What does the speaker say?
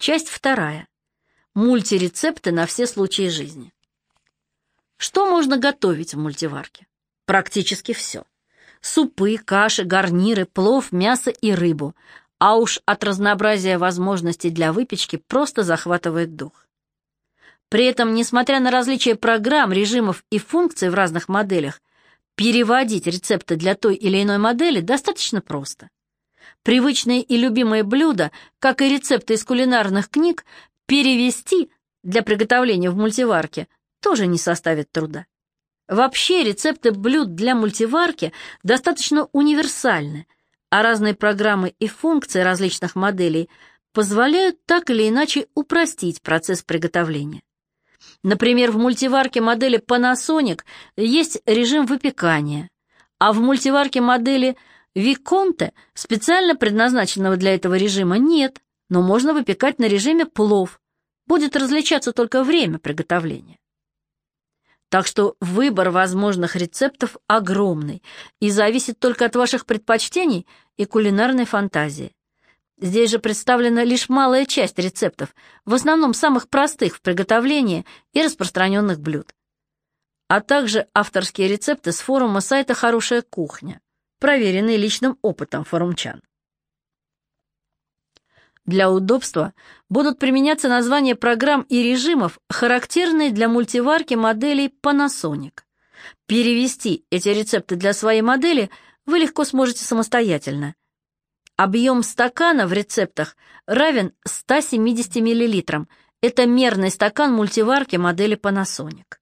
Часть вторая. Мультирецепты на все случаи жизни. Что можно готовить в мультиварке? Практически все. Супы, каши, гарниры, плов, мясо и рыбу. А уж от разнообразия возможностей для выпечки просто захватывает дух. При этом, несмотря на различия программ, режимов и функций в разных моделях, переводить рецепты для той или иной модели достаточно просто. Привычные и любимые блюда, как и рецепты из кулинарных книг, перевести для приготовления в мультиварке тоже не составит труда. Вообще рецепты блюд для мультиварки достаточно универсальны, а разные программы и функции различных моделей позволяют так или иначе упростить процесс приготовления. Например, в мультиварке модели Panasonic есть режим выпекания, а в мультиварке модели Виконте, специально предназначенного для этого режима, нет, но можно выпекать на режиме плов. Будет различаться только время приготовления. Так что выбор возможных рецептов огромный и зависит только от ваших предпочтений и кулинарной фантазии. Здесь же представлена лишь малая часть рецептов, в основном самых простых в приготовлении и распространенных блюд. А также авторские рецепты с форума сайта «Хорошая кухня», проверенные личным опытом форумчан. Для удобства будут применяться названия программ и режимов, характерные для мультиварки моделей Panasonic. Перевести эти рецепты для своей модели вы легко сможете самостоятельно. Объем стакана в рецептах равен 170 мл. Это мерный стакан мультиварки модели Panasonic.